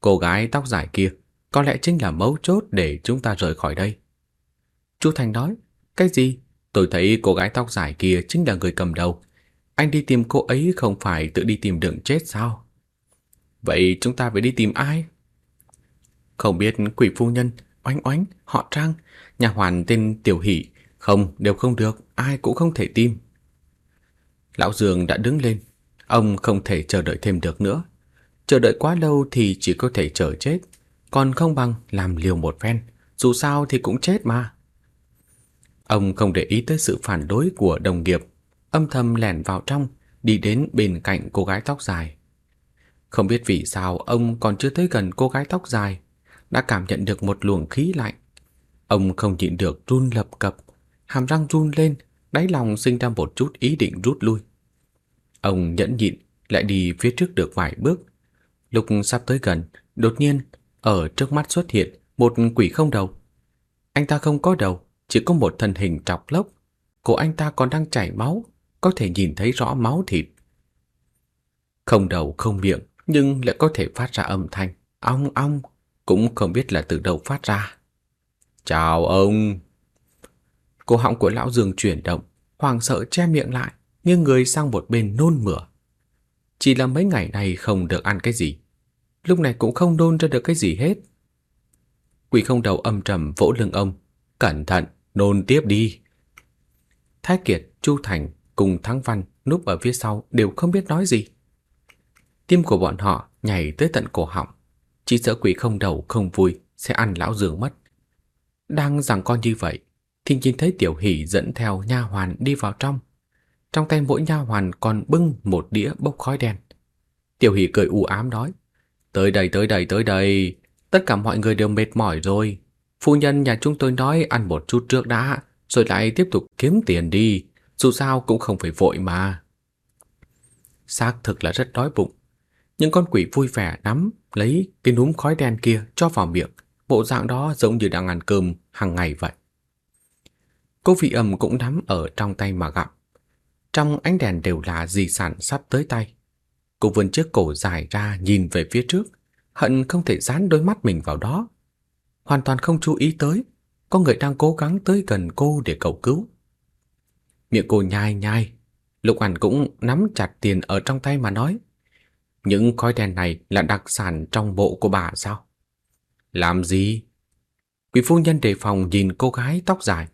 cô gái tóc dài kia có lẽ chính là mấu chốt để chúng ta rời khỏi đây. Chu Thành nói, cái gì? Tôi thấy cô gái tóc dài kia chính là người cầm đầu. Anh đi tìm cô ấy không phải tự đi tìm đường chết sao? Vậy chúng ta phải đi tìm ai? Không biết quỷ phu nhân, oánh oánh, họ trang, nhà hoàn tên Tiểu Hỷ, không, đều không được, ai cũng không thể tìm. Lão Dương đã đứng lên, ông không thể chờ đợi thêm được nữa. Chờ đợi quá lâu thì chỉ có thể chờ chết, còn không bằng làm liều một phen, dù sao thì cũng chết mà. Ông không để ý tới sự phản đối của đồng nghiệp, âm thầm lẻn vào trong, đi đến bên cạnh cô gái tóc dài. Không biết vì sao ông còn chưa tới gần cô gái tóc dài, đã cảm nhận được một luồng khí lạnh. Ông không nhịn được run lập cập, hàm răng run lên, đáy lòng sinh ra một chút ý định rút lui. Ông nhẫn nhịn lại đi phía trước được vài bước. Lúc sắp tới gần, đột nhiên ở trước mắt xuất hiện một quỷ không đầu. Anh ta không có đầu, chỉ có một thân hình trọc lốc. Cổ anh ta còn đang chảy máu, có thể nhìn thấy rõ máu thịt. Không đầu không miệng, nhưng lại có thể phát ra âm thanh, ong ong, cũng không biết là từ đâu phát ra. Chào ông! Cổ họng của lão Dương chuyển động, hoàng sợ che miệng lại, nghiêng người sang một bên nôn mửa. Chỉ là mấy ngày này không được ăn cái gì, lúc này cũng không nôn ra được cái gì hết. Quỷ không đầu âm trầm vỗ lưng ông, cẩn thận, nôn tiếp đi. Thái Kiệt, Chu Thành cùng Thắng Văn núp ở phía sau đều không biết nói gì. Tim của bọn họ nhảy tới tận cổ họng, chỉ sợ quỷ không đầu không vui sẽ ăn lão Dương mất. Đang rằng con như vậy, thì nhìn thấy Tiểu Hỷ dẫn theo nha hoàn đi vào trong. Trong tay mỗi nha hoàn còn bưng một đĩa bốc khói đen. Tiểu Hỷ cười u ám nói, tới đây, tới đây, tới đây, tất cả mọi người đều mệt mỏi rồi. Phu nhân nhà chúng tôi nói ăn một chút trước đã, rồi lại tiếp tục kiếm tiền đi, dù sao cũng không phải vội mà. Xác thực là rất đói bụng. Những con quỷ vui vẻ nắm lấy cái núm khói đen kia cho vào miệng, bộ dạng đó giống như đang ăn cơm hàng ngày vậy. Cô vị ẩm cũng nắm ở trong tay mà gặm. Trong ánh đèn đều là di sản sắp tới tay. Cô vươn chiếc cổ dài ra nhìn về phía trước, hận không thể dán đôi mắt mình vào đó. Hoàn toàn không chú ý tới, có người đang cố gắng tới gần cô để cầu cứu. Miệng cô nhai nhai, Lục Ảnh cũng nắm chặt tiền ở trong tay mà nói. Những khói đen này là đặc sản trong bộ của bà sao? Làm gì? quý phu nhân đề phòng nhìn cô gái tóc dài.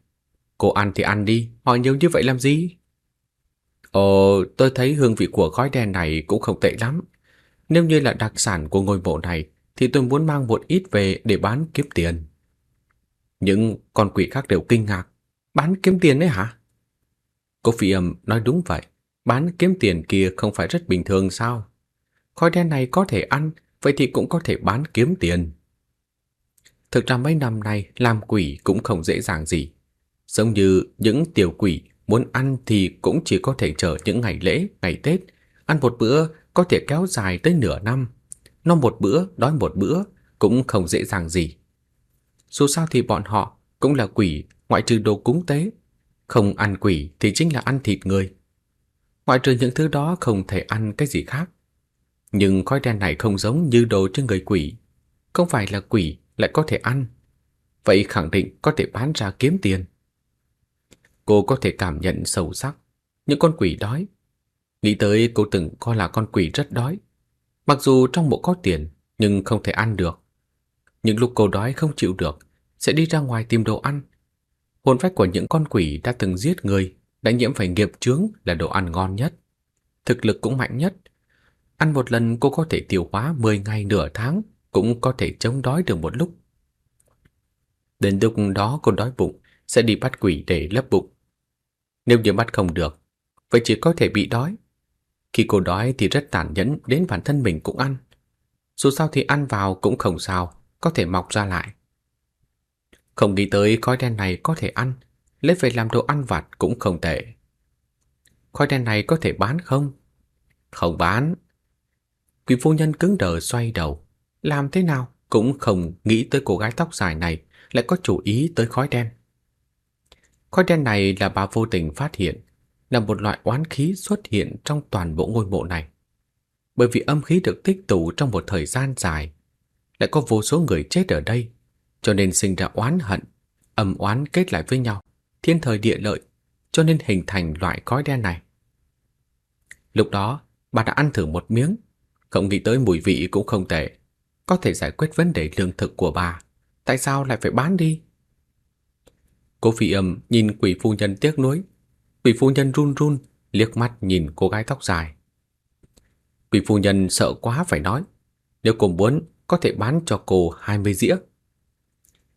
Cô ăn thì ăn đi, hỏi nhiều như vậy làm gì? Ồ, tôi thấy hương vị của khói đen này cũng không tệ lắm. Nếu như là đặc sản của ngôi mộ này, thì tôi muốn mang một ít về để bán kiếm tiền. Những con quỷ khác đều kinh ngạc. Bán kiếm tiền đấy hả? Cô phi âm nói đúng vậy. Bán kiếm tiền kia không phải rất bình thường sao? Khói đen này có thể ăn, vậy thì cũng có thể bán kiếm tiền. Thực ra mấy năm nay làm quỷ cũng không dễ dàng gì. Giống như những tiểu quỷ muốn ăn thì cũng chỉ có thể chờ những ngày lễ, ngày Tết. Ăn một bữa có thể kéo dài tới nửa năm. No một bữa, đói một bữa cũng không dễ dàng gì. Dù sao thì bọn họ cũng là quỷ ngoại trừ đồ cúng tế. Không ăn quỷ thì chính là ăn thịt người. Ngoại trừ những thứ đó không thể ăn cái gì khác. Nhưng khói đen này không giống như đồ cho người quỷ. Không phải là quỷ lại có thể ăn. Vậy khẳng định có thể bán ra kiếm tiền. Cô có thể cảm nhận sâu sắc những con quỷ đói. Nghĩ tới cô từng coi là con quỷ rất đói. Mặc dù trong bộ có tiền, nhưng không thể ăn được. Những lúc cô đói không chịu được, sẽ đi ra ngoài tìm đồ ăn. Hồn phách của những con quỷ đã từng giết người, đã nhiễm phải nghiệp chướng là đồ ăn ngon nhất. Thực lực cũng mạnh nhất. Ăn một lần cô có thể tiêu hóa 10 ngày nửa tháng cũng có thể chống đói được một lúc. Đến lúc đó cô đói bụng sẽ đi bắt quỷ để lấp bụng. Nếu như bắt không được, vậy chỉ có thể bị đói. Khi cô đói thì rất tàn nhẫn đến bản thân mình cũng ăn. Dù sao thì ăn vào cũng không sao, có thể mọc ra lại. Không nghĩ tới khói đen này có thể ăn, lấy về làm đồ ăn vặt cũng không tệ. Khói đen này có thể bán không? Không bán. Quý phu nhân cứng đờ xoay đầu, làm thế nào cũng không nghĩ tới cô gái tóc dài này lại có chủ ý tới khói đen. Khói đen này là bà vô tình phát hiện, là một loại oán khí xuất hiện trong toàn bộ ngôi mộ này. Bởi vì âm khí được tích tụ trong một thời gian dài, lại có vô số người chết ở đây, cho nên sinh ra oán hận, âm oán kết lại với nhau, thiên thời địa lợi, cho nên hình thành loại khói đen này. Lúc đó, bà đã ăn thử một miếng, không nghĩ tới mùi vị cũng không tệ, có thể giải quyết vấn đề lương thực của bà. Tại sao lại phải bán đi? Cô phi âm nhìn quỷ phu nhân tiếc nuối. Quỷ phu nhân run run, liếc mắt nhìn cô gái tóc dài. Quỷ phu nhân sợ quá phải nói. Nếu cô muốn, có thể bán cho cô 20 dĩa.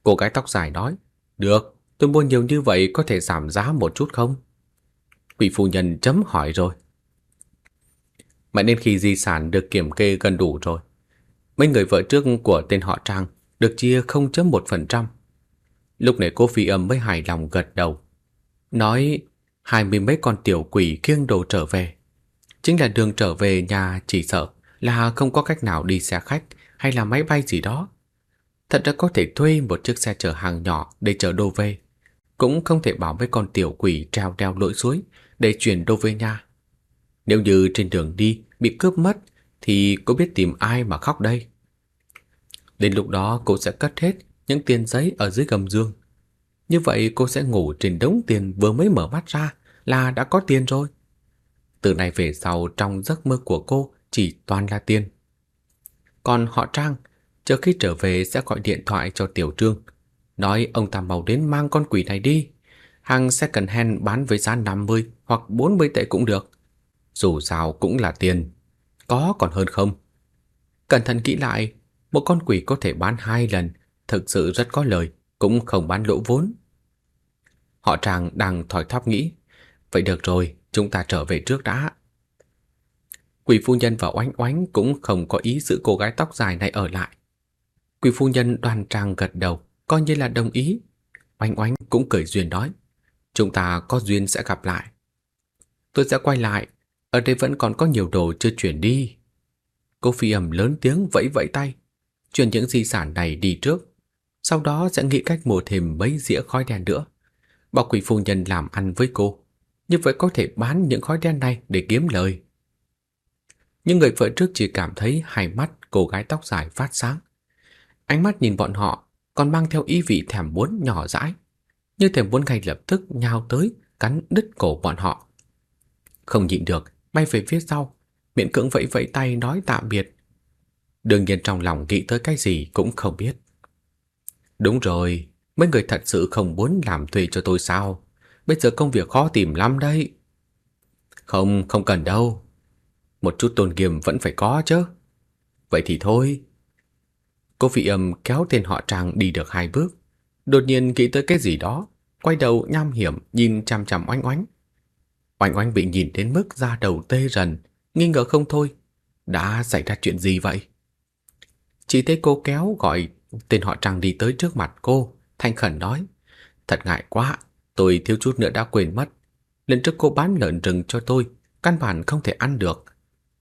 Cô gái tóc dài nói, được, tôi mua nhiều như vậy có thể giảm giá một chút không? Quỷ phu nhân chấm hỏi rồi. Mãi đến khi di sản được kiểm kê gần đủ rồi, mấy người vợ trước của tên họ Trang được chia 0.1%. Lúc này cô phi âm mới hài lòng gật đầu. Nói hai mươi mấy con tiểu quỷ kiêng đồ trở về. Chính là đường trở về nhà chỉ sợ là không có cách nào đi xe khách hay là máy bay gì đó. Thật ra có thể thuê một chiếc xe chở hàng nhỏ để chở đồ về. Cũng không thể bảo với con tiểu quỷ treo đeo lội suối để chuyển đồ về nhà. Nếu như trên đường đi bị cướp mất thì cô biết tìm ai mà khóc đây. Đến lúc đó cô sẽ cất hết những tiền giấy ở dưới gầm giường. Như vậy cô sẽ ngủ trên đống tiền vừa mới mở mắt ra là đã có tiền rồi. Từ nay về sau trong giấc mơ của cô chỉ toàn là tiền. Còn họ Trang, chờ khi trở về sẽ gọi điện thoại cho Tiểu Trương, nói ông ta mau đến mang con quỷ này đi. Hàng second hand bán với giá 50 hoặc 40 tệ cũng được. Dù sao cũng là tiền, có còn hơn không. Cẩn thận kỹ lại, một con quỷ có thể bán hai lần, thực sự rất có lời, cũng không bán lỗ vốn. Họ Trang đang thỏi thóp nghĩ, vậy được rồi, chúng ta trở về trước đã. Quỷ phu nhân và oánh oánh cũng không có ý giữ cô gái tóc dài này ở lại. Quỷ phu nhân đoan trang gật đầu, coi như là đồng ý. Oánh oánh cũng cười duyên nói, chúng ta có duyên sẽ gặp lại. Tôi sẽ quay lại, ở đây vẫn còn có nhiều đồ chưa chuyển đi. Cô phi ẩm lớn tiếng vẫy vẫy tay, chuyển những di sản này đi trước, sau đó sẽ nghĩ cách mua thêm mấy dĩa khói đen nữa. Bảo quỷ phu nhân làm ăn với cô, như vậy có thể bán những khói đen này để kiếm lời. Nhưng người vợ trước chỉ cảm thấy hai mắt cô gái tóc dài phát sáng. Ánh mắt nhìn bọn họ còn mang theo ý vị thèm muốn nhỏ dãi, như thèm muốn ngay lập tức nhào tới cắn đứt cổ bọn họ. Không nhịn được, bay về phía sau, miễn cưỡng vẫy vẫy tay nói tạm biệt. Đương nhiên trong lòng nghĩ tới cái gì cũng không biết. Đúng rồi, mấy người thật sự không muốn làm thuê cho tôi sao? Bây giờ công việc khó tìm lắm đấy. Không, không cần đâu. Một chút tôn nghiêm vẫn phải có chứ. Vậy thì thôi. Cô vị âm kéo tên họ Trang đi được hai bước. Đột nhiên nghĩ tới cái gì đó. Quay đầu nham hiểm nhìn chằm chằm oanh oánh. Oanh oanh bị nhìn đến mức da đầu tê rần. Nghi ngờ không thôi. Đã xảy ra chuyện gì vậy? Chỉ thấy cô kéo gọi tên họ Trang đi tới trước mặt cô. Thanh khẩn nói. Thật ngại quá. Tôi thiếu chút nữa đã quên mất. Lần trước cô bán lợn rừng cho tôi. Căn bản không thể ăn được.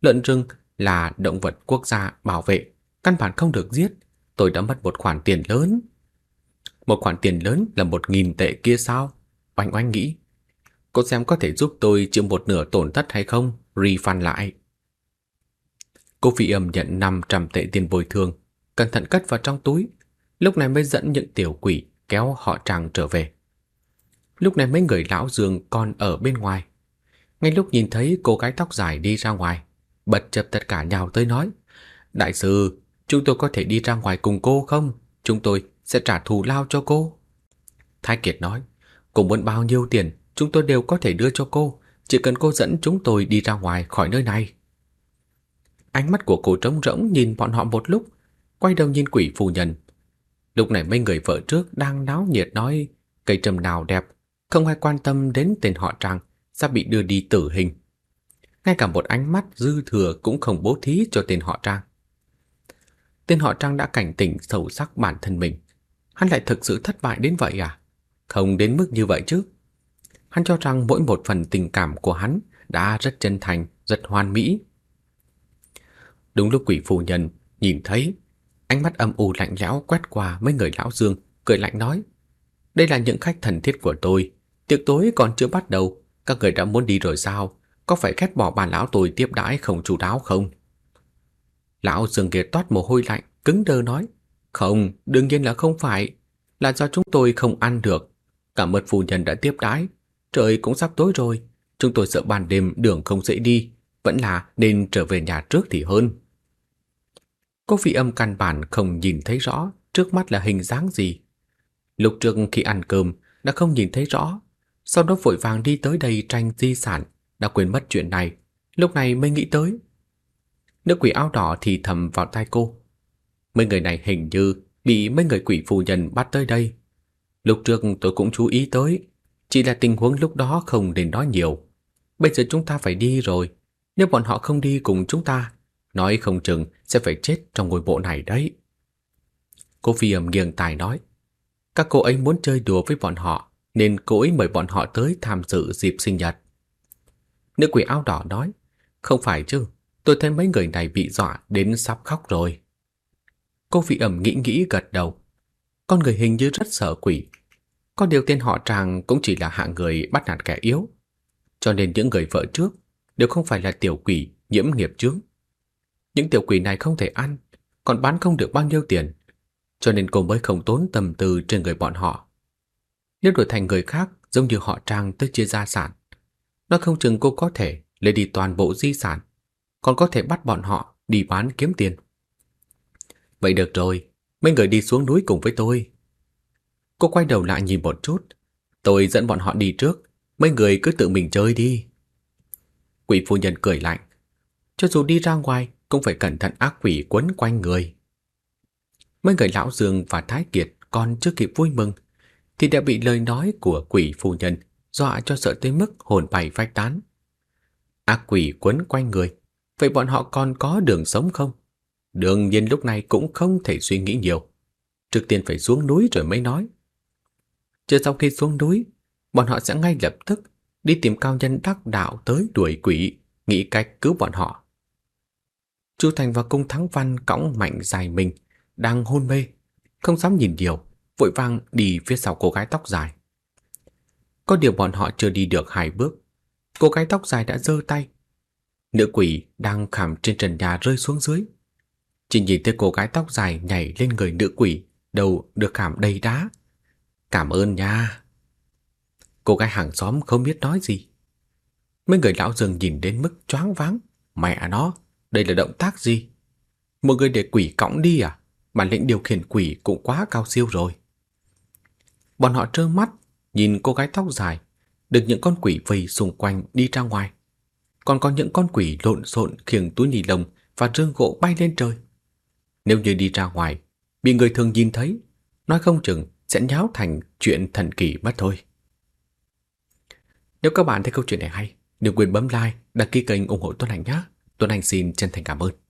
Lợn rừng là động vật quốc gia bảo vệ, căn bản không được giết. Tôi đã mất một khoản tiền lớn. Một khoản tiền lớn là một nghìn tệ kia sao? Oanh oanh nghĩ. Cô xem có thể giúp tôi chịu một nửa tổn thất hay không? Refund lại. Cô phi âm nhận 500 tệ tiền bồi thường, cẩn thận cất vào trong túi. Lúc này mới dẫn những tiểu quỷ kéo họ tràng trở về. Lúc này mấy người lão Dương còn ở bên ngoài. Ngay lúc nhìn thấy cô gái tóc dài đi ra ngoài, bật chập tất cả nhào tới nói Đại sư, chúng tôi có thể đi ra ngoài cùng cô không? Chúng tôi sẽ trả thù lao cho cô. Thái Kiệt nói Cô muốn bao nhiêu tiền, chúng tôi đều có thể đưa cho cô. Chỉ cần cô dẫn chúng tôi đi ra ngoài khỏi nơi này. Ánh mắt của cô trống rỗng nhìn bọn họ một lúc, quay đầu nhìn quỷ phu nhân. Lúc này mấy người vợ trước đang náo nhiệt nói cây trầm nào đẹp, không ai quan tâm đến tên họ Trang sắp bị đưa đi tử hình ngay cả một ánh mắt dư thừa cũng không bố thí cho tên họ Trang. Tên họ Trang đã cảnh tỉnh sâu sắc bản thân mình. Hắn lại thực sự thất bại đến vậy à? Không đến mức như vậy chứ. Hắn cho rằng mỗi một phần tình cảm của hắn đã rất chân thành, rất hoàn mỹ. Đúng lúc quỷ phụ nhân nhìn thấy, ánh mắt âm u lạnh lẽo quét qua mấy người lão Dương, cười lạnh nói: "Đây là những khách thần thiết của tôi, tiệc tối còn chưa bắt đầu, các người đã muốn đi rồi sao? có phải ghét bỏ bà lão tôi tiếp đãi không chu đáo không? Lão Dương kia toát mồ hôi lạnh, cứng đơ nói, không, đương nhiên là không phải, là do chúng tôi không ăn được. Cảm ơn phu nhân đã tiếp đái trời cũng sắp tối rồi, chúng tôi sợ ban đêm đường không dễ đi, vẫn là nên trở về nhà trước thì hơn. Cô vị âm căn bản không nhìn thấy rõ trước mắt là hình dáng gì. Lúc trước khi ăn cơm đã không nhìn thấy rõ, sau đó vội vàng đi tới đây tranh di sản, đã quên mất chuyện này, lúc này mới nghĩ tới. Nữ quỷ áo đỏ thì thầm vào tai cô. Mấy người này hình như bị mấy người quỷ phù nhân bắt tới đây. Lúc trước tôi cũng chú ý tới, chỉ là tình huống lúc đó không nên nói nhiều. Bây giờ chúng ta phải đi rồi, nếu bọn họ không đi cùng chúng ta, nói không chừng sẽ phải chết trong ngôi mộ này đấy. Cô phi ẩm nghiêng tài nói, các cô ấy muốn chơi đùa với bọn họ, nên cô ấy mời bọn họ tới tham dự dịp sinh nhật. Nữ quỷ áo đỏ nói, không phải chứ, tôi thấy mấy người này bị dọa đến sắp khóc rồi. Cô phi ẩm nghĩ nghĩ gật đầu. Con người hình như rất sợ quỷ. Có điều tên họ Tràng cũng chỉ là hạng người bắt nạt kẻ yếu. Cho nên những người vợ trước đều không phải là tiểu quỷ nhiễm nghiệp chướng. Những tiểu quỷ này không thể ăn, còn bán không được bao nhiêu tiền. Cho nên cô mới không tốn tâm tư trên người bọn họ. Nếu đổi thành người khác giống như họ Trang tới chia gia sản, nó không chừng cô có thể lấy đi toàn bộ di sản, còn có thể bắt bọn họ đi bán kiếm tiền. Vậy được rồi, mấy người đi xuống núi cùng với tôi. Cô quay đầu lại nhìn một chút, tôi dẫn bọn họ đi trước, mấy người cứ tự mình chơi đi. Quỷ phu nhân cười lạnh, cho dù đi ra ngoài cũng phải cẩn thận ác quỷ quấn quanh người. Mấy người lão Dương và Thái Kiệt còn chưa kịp vui mừng, thì đã bị lời nói của quỷ phu nhân dọa cho sợ tới mức hồn bay phách tán. Ác quỷ quấn quanh người, vậy bọn họ còn có đường sống không? Đương nhiên lúc này cũng không thể suy nghĩ nhiều. Trước tiên phải xuống núi rồi mới nói. Chưa sau khi xuống núi, bọn họ sẽ ngay lập tức đi tìm cao nhân đắc đạo tới đuổi quỷ, nghĩ cách cứu bọn họ. Chu Thành và Cung Thắng Văn cõng mạnh dài mình, đang hôn mê, không dám nhìn nhiều, vội vàng đi phía sau cô gái tóc dài. Có điều bọn họ chưa đi được hai bước, cô gái tóc dài đã giơ tay. Nữ quỷ đang khảm trên trần nhà rơi xuống dưới. Chỉ nhìn thấy cô gái tóc dài nhảy lên người nữ quỷ, đầu được khảm đầy đá. Cảm ơn nha. Cô gái hàng xóm không biết nói gì. Mấy người lão dường nhìn đến mức choáng váng. Mẹ nó, đây là động tác gì? Một người để quỷ cõng đi à? Bản lĩnh điều khiển quỷ cũng quá cao siêu rồi. Bọn họ trơ mắt, nhìn cô gái tóc dài, được những con quỷ vây xung quanh đi ra ngoài. Còn có những con quỷ lộn xộn khiêng túi nì lông và rương gỗ bay lên trời. Nếu như đi ra ngoài, bị người thường nhìn thấy, nói không chừng sẽ nháo thành chuyện thần kỳ mất thôi. Nếu các bạn thấy câu chuyện này hay, đừng quên bấm like, đăng ký kênh ủng hộ Tuấn Anh nhé. Tuấn Anh xin chân thành cảm ơn.